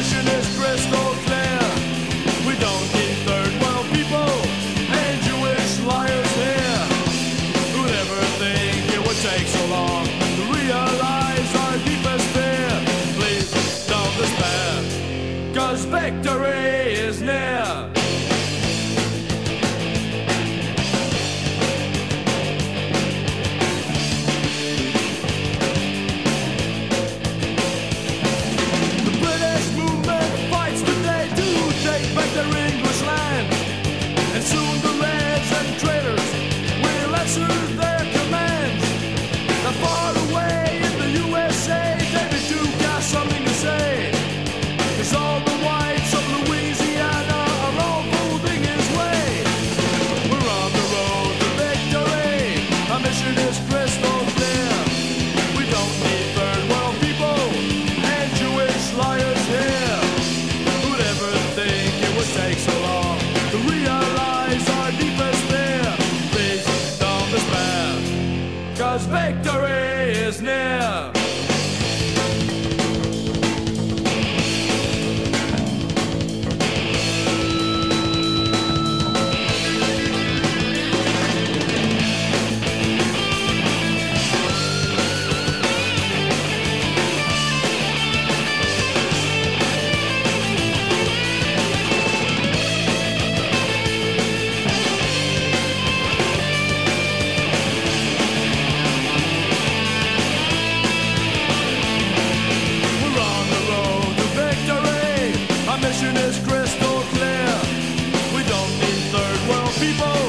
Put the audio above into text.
mission is crystal clear. We don't need third world people and Jewish liars here. Who ever think it would take so long to realize our deepest fear? Please don't victory is near. victory is near. people.